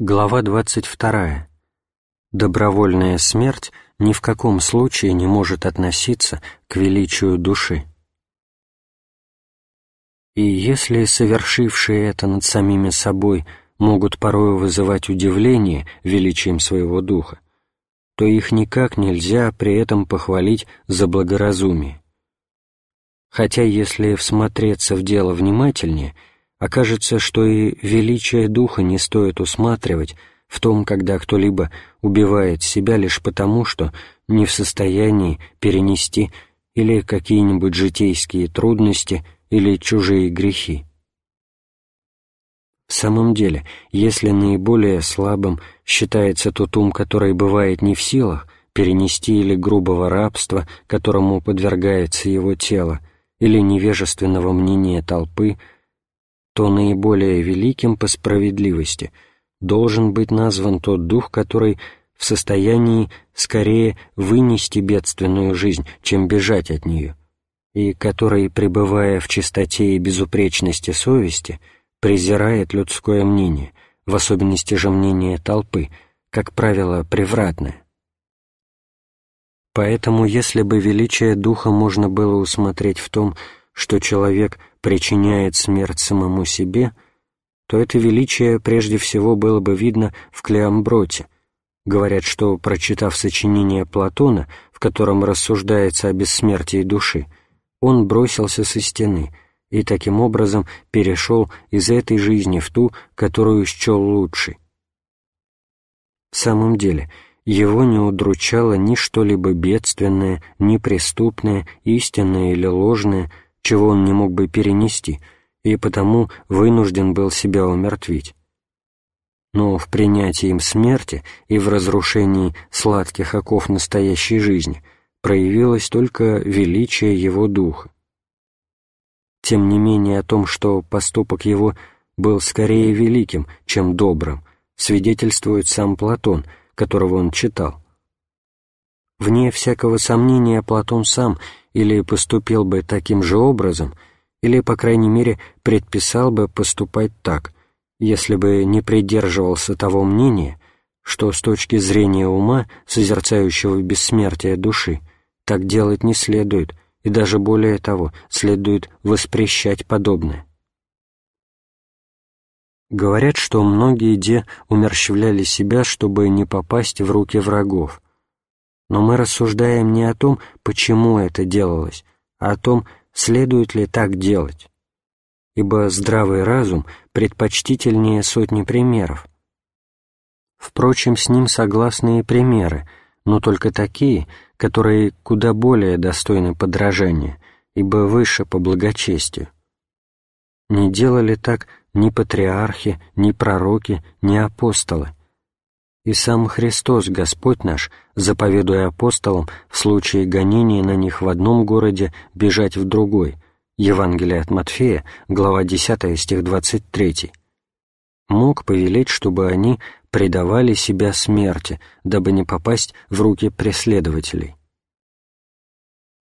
Глава 22. Добровольная смерть ни в каком случае не может относиться к величию души. И если совершившие это над самими собой могут порою вызывать удивление величием своего духа, то их никак нельзя при этом похвалить за благоразумие. Хотя если всмотреться в дело внимательнее – окажется, что и величие духа не стоит усматривать в том, когда кто-либо убивает себя лишь потому, что не в состоянии перенести или какие-нибудь житейские трудности или чужие грехи. В самом деле, если наиболее слабым считается тот ум, который бывает не в силах перенести или грубого рабства, которому подвергается его тело, или невежественного мнения толпы, то наиболее великим по справедливости должен быть назван тот дух, который в состоянии скорее вынести бедственную жизнь, чем бежать от нее, и который, пребывая в чистоте и безупречности совести, презирает людское мнение, в особенности же мнение толпы, как правило, превратное. Поэтому, если бы величие духа можно было усмотреть в том, что человек причиняет смерть самому себе, то это величие прежде всего было бы видно в Клеомброте. Говорят, что, прочитав сочинение Платона, в котором рассуждается о бессмертии души, он бросился со стены и таким образом перешел из этой жизни в ту, которую счел лучшей. В самом деле, его не удручало ни что-либо бедственное, ни преступное, истинное или ложное, чего он не мог бы перенести, и потому вынужден был себя умертвить. Но в принятии им смерти и в разрушении сладких оков настоящей жизни проявилось только величие его духа. Тем не менее о том, что поступок его был скорее великим, чем добрым, свидетельствует сам Платон, которого он читал. Вне всякого сомнения Платон сам или поступил бы таким же образом, или, по крайней мере, предписал бы поступать так, если бы не придерживался того мнения, что с точки зрения ума, созерцающего бессмертие души, так делать не следует, и даже более того, следует воспрещать подобное. Говорят, что многие де умерщвляли себя, чтобы не попасть в руки врагов, но мы рассуждаем не о том, почему это делалось, а о том, следует ли так делать. Ибо здравый разум предпочтительнее сотни примеров. Впрочем, с ним согласны и примеры, но только такие, которые куда более достойны подражания, ибо выше по благочестию. Не делали так ни патриархи, ни пророки, ни апостолы, и сам Христос, Господь наш, заповедуя апостолам в случае гонения на них в одном городе бежать в другой, Евангелие от Матфея, глава 10, стих 23, мог повелеть, чтобы они предавали себя смерти, дабы не попасть в руки преследователей.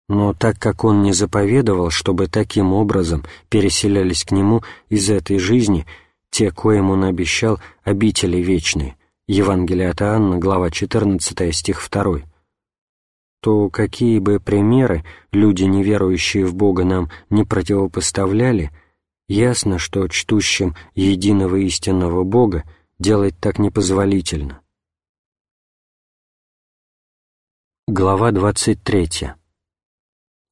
Но так как он не заповедовал, чтобы таким образом переселялись к нему из этой жизни те, коим он обещал обители вечные, Евангелие от Иоанна, глава 14, стих 2, то какие бы примеры люди, неверующие в Бога, нам не противопоставляли, ясно, что чтущим единого истинного Бога делать так непозволительно. Глава 23.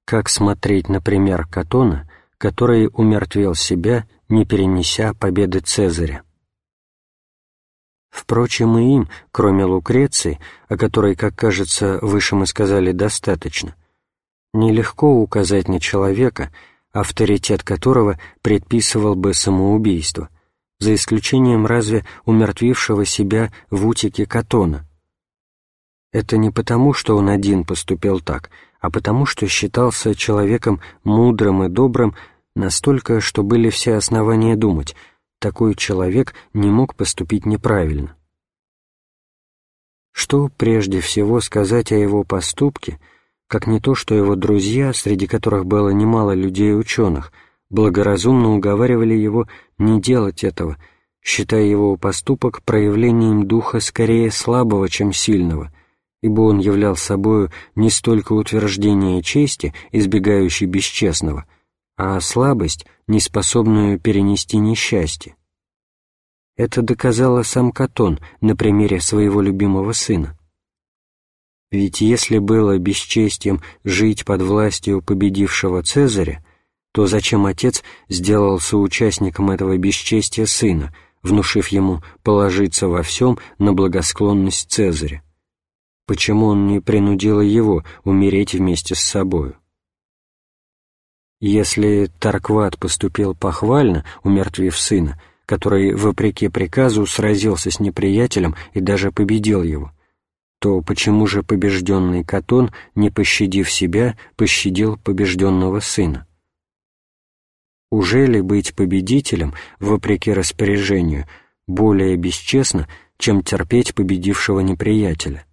Как смотреть на пример Катона, который умертвил себя, не перенеся победы Цезаря? Впрочем, и им, кроме Лукреции, о которой, как кажется, выше мы сказали достаточно, нелегко указать на человека, авторитет которого предписывал бы самоубийство, за исключением разве умертвившего себя в утике Катона. Это не потому, что он один поступил так, а потому, что считался человеком мудрым и добрым настолько, что были все основания думать — такой человек не мог поступить неправильно. Что прежде всего сказать о его поступке, как не то, что его друзья, среди которых было немало людей-ученых, благоразумно уговаривали его не делать этого, считая его поступок проявлением духа скорее слабого, чем сильного, ибо он являл собою не столько утверждение чести, избегающей бесчестного, а слабость, неспособную перенести несчастье. Это доказала сам Катон на примере своего любимого сына. Ведь если было бесчестием жить под властью победившего Цезаря, то зачем отец сделал соучастником этого бесчестия сына, внушив ему положиться во всем на благосклонность Цезаря? Почему он не принудил его умереть вместе с собою? Если Таркват поступил похвально, умертвив сына, который, вопреки приказу, сразился с неприятелем и даже победил его, то почему же побежденный Катон, не пощадив себя, пощадил побежденного сына? Уже ли быть победителем, вопреки распоряжению, более бесчестно, чем терпеть победившего неприятеля?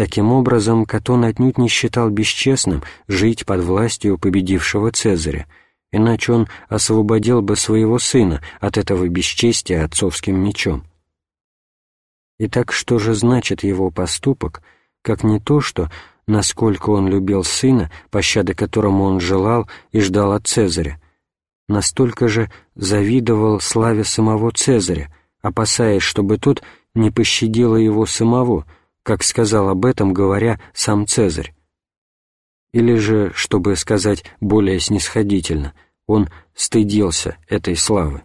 Таким образом, Катон отнюдь не считал бесчестным жить под властью победившего Цезаря, иначе он освободил бы своего сына от этого бесчестия отцовским мечом. Итак, что же значит его поступок, как не то, что, насколько он любил сына, пощады которому он желал и ждал от Цезаря, настолько же завидовал славе самого Цезаря, опасаясь, чтобы тот не пощадило его самого, как сказал об этом, говоря сам Цезарь. Или же, чтобы сказать более снисходительно, он стыдился этой славы.